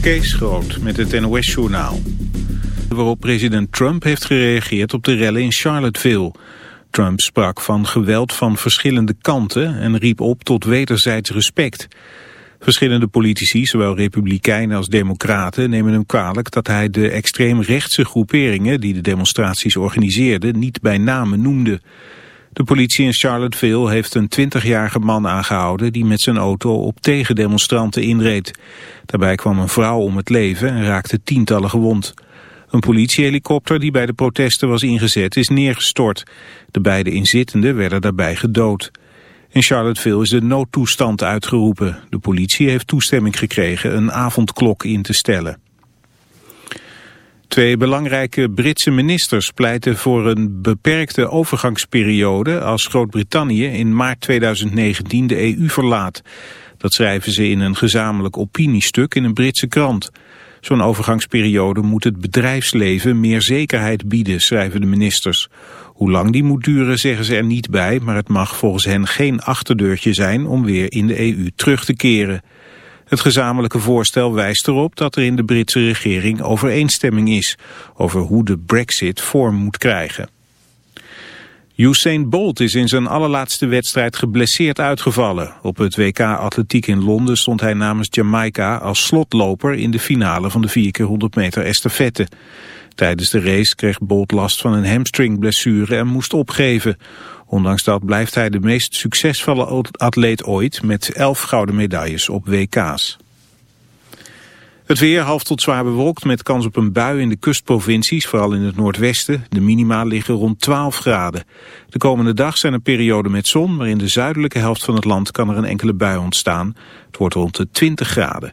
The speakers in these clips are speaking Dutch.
Kees Groot met het NOS-journaal. Waarop president Trump heeft gereageerd op de rellen in Charlottesville. Trump sprak van geweld van verschillende kanten en riep op tot wederzijds respect. Verschillende politici, zowel republikeinen als democraten, nemen hem kwalijk dat hij de extreemrechtse groeperingen die de demonstraties organiseerden niet bij name noemde. De politie in Charlottesville heeft een 20-jarige man aangehouden die met zijn auto op tegendemonstranten inreed. Daarbij kwam een vrouw om het leven en raakte tientallen gewond. Een politiehelikopter die bij de protesten was ingezet is neergestort. De beide inzittenden werden daarbij gedood. In Charlottesville is de noodtoestand uitgeroepen. De politie heeft toestemming gekregen een avondklok in te stellen. Twee belangrijke Britse ministers pleiten voor een beperkte overgangsperiode als Groot-Brittannië in maart 2019 de EU verlaat. Dat schrijven ze in een gezamenlijk opiniestuk in een Britse krant. Zo'n overgangsperiode moet het bedrijfsleven meer zekerheid bieden, schrijven de ministers. Hoe lang die moet duren zeggen ze er niet bij, maar het mag volgens hen geen achterdeurtje zijn om weer in de EU terug te keren. Het gezamenlijke voorstel wijst erop dat er in de Britse regering overeenstemming is over hoe de brexit vorm moet krijgen. Usain Bolt is in zijn allerlaatste wedstrijd geblesseerd uitgevallen. Op het WK Atletiek in Londen stond hij namens Jamaica als slotloper in de finale van de 4 x 100 meter estafette. Tijdens de race kreeg Bolt last van een hamstringblessure en moest opgeven. Ondanks dat blijft hij de meest succesvolle atleet ooit met 11 gouden medailles op WK's. Het weer half tot zwaar bewolkt met kans op een bui in de kustprovincies, vooral in het noordwesten. De minima liggen rond 12 graden. De komende dag zijn er perioden met zon, maar in de zuidelijke helft van het land kan er een enkele bui ontstaan. Het wordt rond de 20 graden.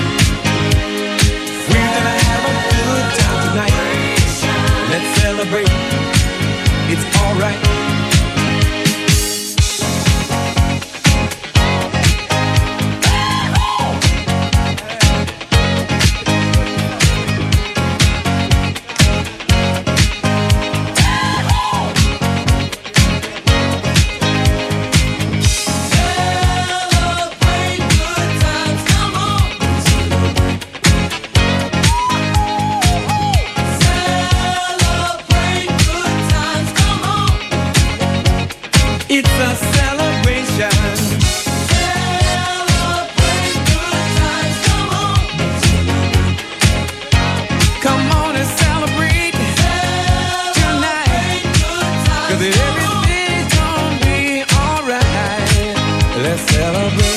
break. It's alright. Let's celebrate. É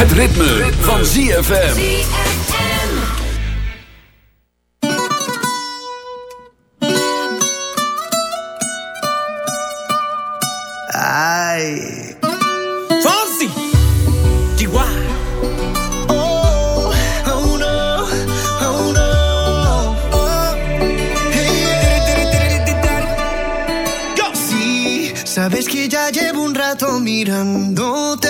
Het ritme, van ZFM. Ay. Fonsi, Chihuahua. Oh, oh no, oh. Sí, sabes que ya llevo un rato mirándote.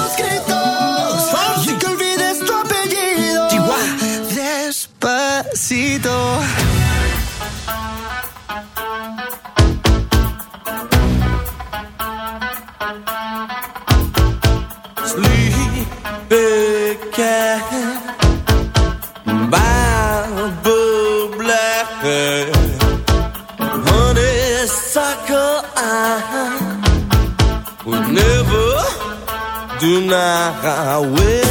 I will.